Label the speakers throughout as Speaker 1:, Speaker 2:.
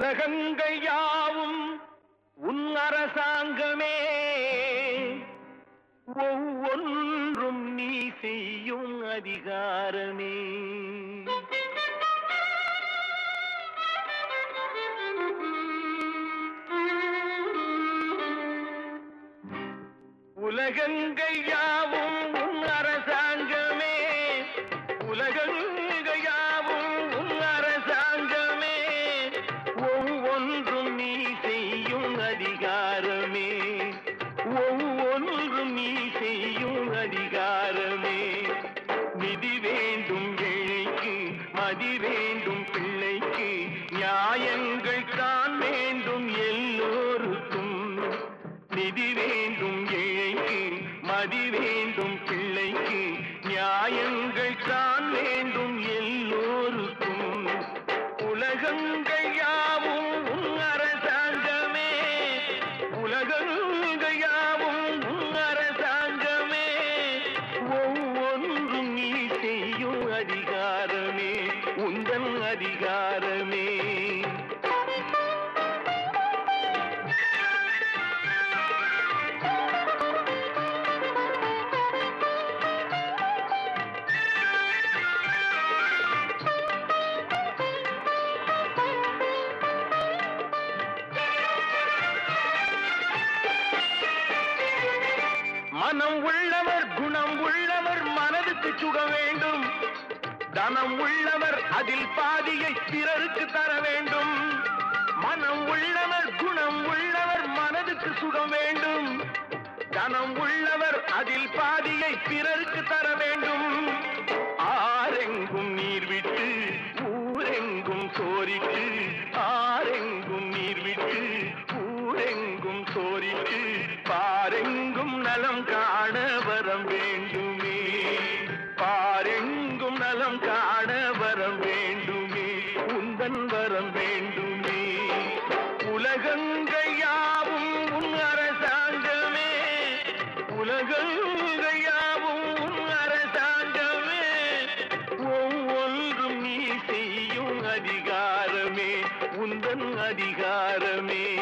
Speaker 1: உலகங்கள் யாவும் உன் அரசாங்கமே. ஒவ்வொன்றும் நீ செய்யும் அதிகாரமே. உலகங்கள் யாவும் வேண்டும் ஏழைக்கு மதி வேண்டும் பிள்ளைக்கு நியாயங்கள் தான் வேண்டும் எல்லோருக்கும். நிதி வேண்டும் ஏழைக்கு மதி வேண்டும் பிள்ளைக்கு நியாயங்கள் தான் உந்தன் அதிகாரமே. மனம் உள்ளவர் குணம் உள்ளவர் மனதுக்கு சுகம் வேண்டும். தனம் உள்ளவர் அதில் பாதியை பிறருக்கு தர வேண்டும். மனம் உள்ளவர் குணம் உள்ளவர் மனதுக்கு சுகம் வேண்டும். தனம் உள்ளவர் அதில் பாதியை பிறருக்கு தர வேண்டும். அரசாங்கம் வேண்டுமே. உலகங்கள் யாவும் உன் அரசாங்கமே. உலகங்கள் யாவும் உன் அரசாங்கமே. ஒவ்வொன்றும் நீ செய்யும் அதிகாரமே. உந்தன் அதிகாரமே.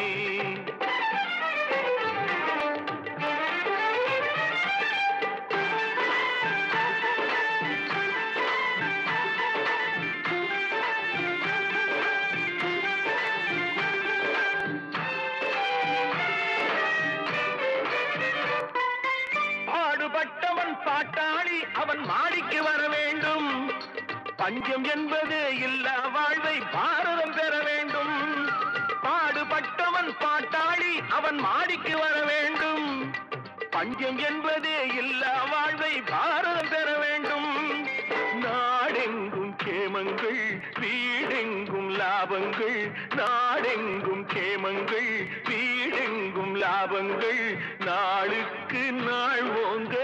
Speaker 1: மாடிக்கு வர வேண்டும். பஞ்சம் என்பது இல்லா வாழ்வை பாரதம் பெற வேண்டும். பாடுபட்டவன் பாட்டாளி அவன் மாடிக்கு வர வேண்டும். பஞ்சம் என்பது இல்லா வாழ்வை பாரதம் பெற வேண்டும். நாடெங்கும் கேமங்கள் வீடெங்கும் லாபங்கள். நாடெங்கும் கேமங்கள் வீடெங்கும் லாபங்கள். நாளுக்கு நாள் ஓங்க